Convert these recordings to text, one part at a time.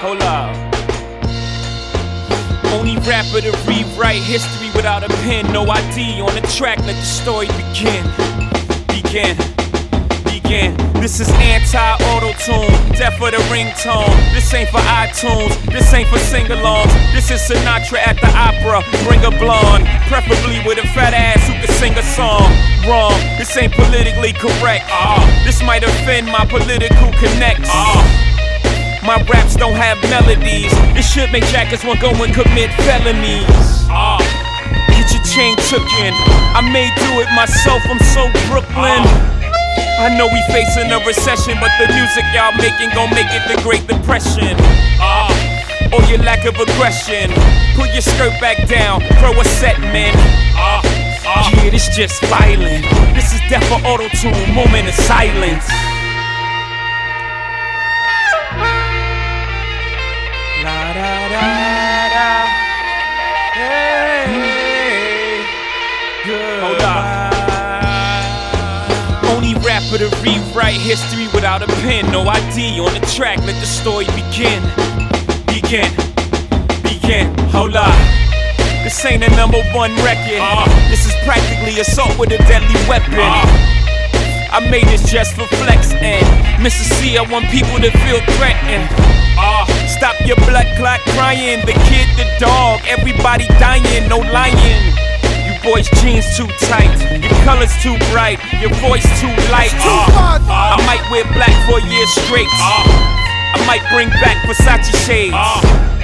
Hold up. Only rapper to rewrite history without a pen. No ID on the track, let the story begin. Begin. Begin. This is anti auto tune, death of the ringtone. This ain't for iTunes, this ain't for sing alongs. This is Sinatra at the opera, bring a blonde. Preferably with a fat ass who can sing a song. Wrong, this ain't politically correct. Uh, this might offend my political connects. Uh, my raps don't have melodies. This should make jackets want go and commit felonies. Uh, get your chain took in. I may do it myself, I'm so Brooklyn. I know we facing a recession, but the music y'all making gon' make it the Great Depression. Uh, or your lack of aggression. Put your skirt back down, throw a set, man. Uh, uh. Yeah, this just violent. This is death for auto tune, moment of silence. La da da da. Hey, Hold up. Only rapper to rewrite history without a pen. No ID on the track, let the story begin. Begin. Begin. Hold up. This ain't a number one record. Uh. This is practically assault with a deadly weapon. Uh. I made this just for Flex and Mr. Cee, I want people to feel threatened. Uh. Stop your blood clot crying. The kid, the dog, everybody dying, no lying. You boys' jeans too tight, your colors too bright, your voice too light. Too Uh, I might wear black for a year straight. I might bring back Versace shades.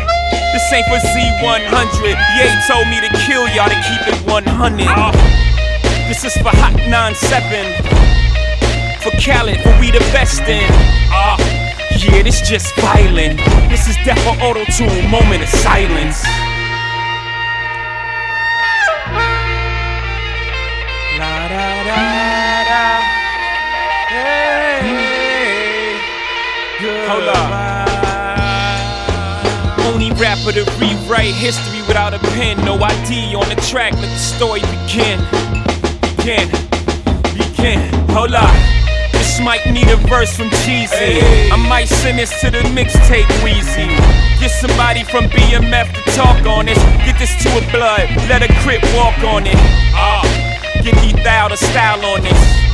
This ain't for Z100. Ye told me to kill y'all to keep it 100. This is for Hot 97. For Khaled, for we the best in. Yeah, this just violent. This is death for auto tune, moment of silence. La da da. Rapper to rewrite history without a pen. No ID on the track, let the story begin. Begin. Begin. Hold up. This might need a verse from Jeezy. I might send this to the mixtape Weezy. Get somebody from BMF to talk on this. Get this to a blood, let a crip walk on it. Uh, get thou the style on this.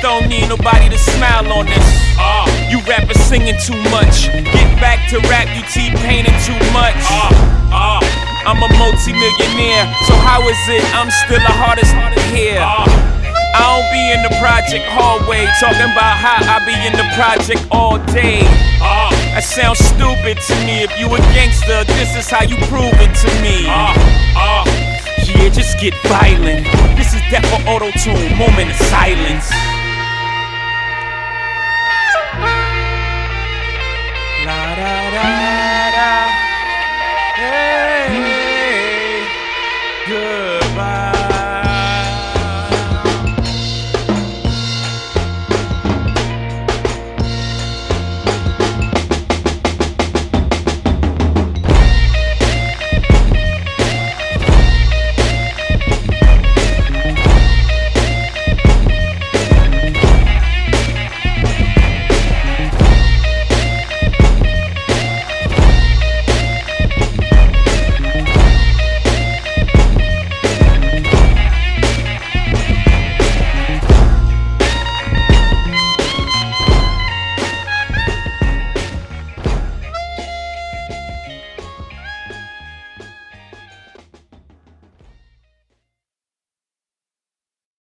Don't need nobody to smile on this. Uh, you rappers singing too much. Get back to rap, you T-Paining too much. Uh, uh, I'm a multi-millionaire, so how is it I'm still the hardest here? I don't be in the project hallway talking about how I be in the project all day. That sounds stupid to me. If you a gangster, this is how you prove it to me. Yeah, just get violent. This is death for auto tune, moment of silence. goodbye.